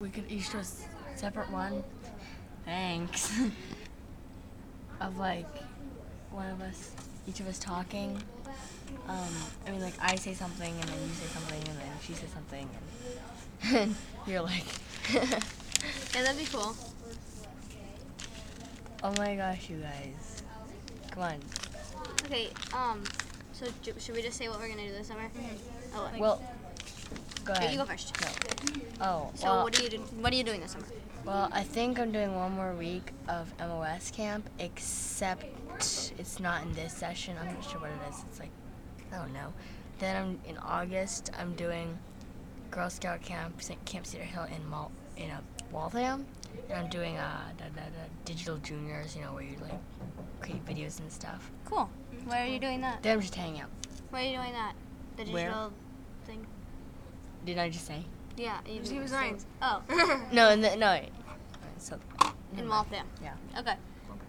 We could each do a s- separate one. Thanks. of like one of us, each of us talking. Um, I mean, like I say something and then you say something and then she says something and, you're like, Yeah, that'd be cool. oh my gosh, you guys, come on. Okay, um, so should we just say what we're gonna do this summer? Oh, what? Well, go Okay, you go first. Oh, So well, what are you do- what are you doing this summer? Well, I think I'm doing one more week of MOS camp, except it's not in this session. I'm not sure what it is. It's like, I don't know. Then I'm in August. I'm doing Girl Scout camp. Camp Cedar Hill in Mal- in uh, Waltham, and I'm doing uh, the, the, the digital juniors. You know, where you like create videos and stuff. Cool. Where are you doing that? Then I'm just hanging out. Where are you doing that? The digital thing. Did I just say? Yeah, you He was so- right. Oh, No, in the, no. So, in never. Waltham. Yeah. Okay.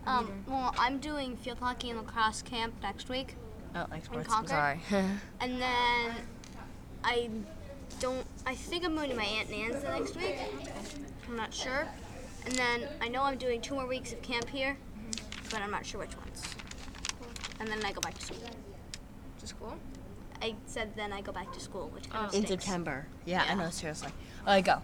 Um, well, I'm doing field hockey and lacrosse camp next week, Oh, like sports. I'm sorry. and then I don't. I think I'm going to my aunt Nan's the next week. I'm not sure. And then I know I'm doing two more weeks of camp here, but I'm not sure which ones. And then I go back to school. To school? I said then I go back to school, which kind of in. September. Yeah, I know. Seriously. I go.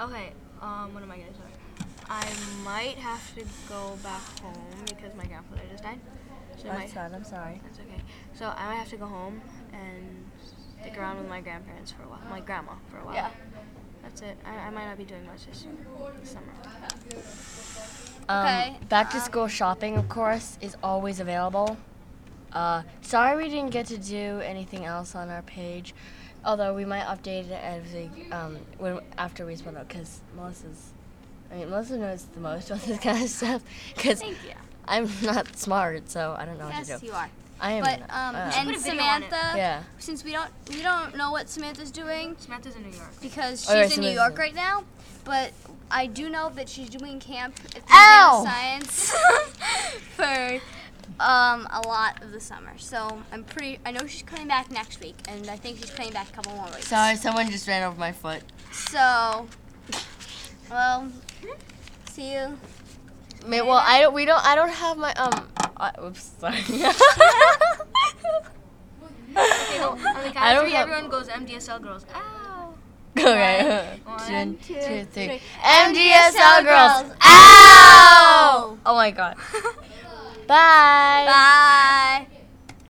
Okay, um, what am I gonna say? I might have to go back home because my grandfather just died. So I might, sad. I'm sorry. that's okay. So I might have to go home and stick around with my grandparents for a while. My grandma for a while. Yeah. That's it. I, I might not be doing much this this summer. Um, Okay, Back to um, school shopping, of course, is always available. Uh, sorry we didn't get to do anything else on our page, although we might update it as we, um, when after we split up, because Melissa's, I mean, Melissa knows the most about this kind of stuff, because I'm not smart, so I don't know what Yes, to do. you are. I am. But um, uh, and Put a video on it. Samantha, yeah. since we don't we don't know what Samantha's doing Samantha's in New York. because she's Oh, right, in New York right now, but I do know that she's doing camp at the Ow! Science for um, a lot of the summer. So I'm pretty. I know she's coming back next week, and I think she's coming back a couple more weeks. Sorry, someone just ran over my foot. So, well, see you. May, well, I don't. We don't. I don't have my um. Uh, oops, sorry. Okay, no, on the count I of don't three, everyone goes MDSL girls. Ow! Okay. One, One, two, two, three. three. MDSL girls. girls. Ow! Oh my god. Bye. Bye.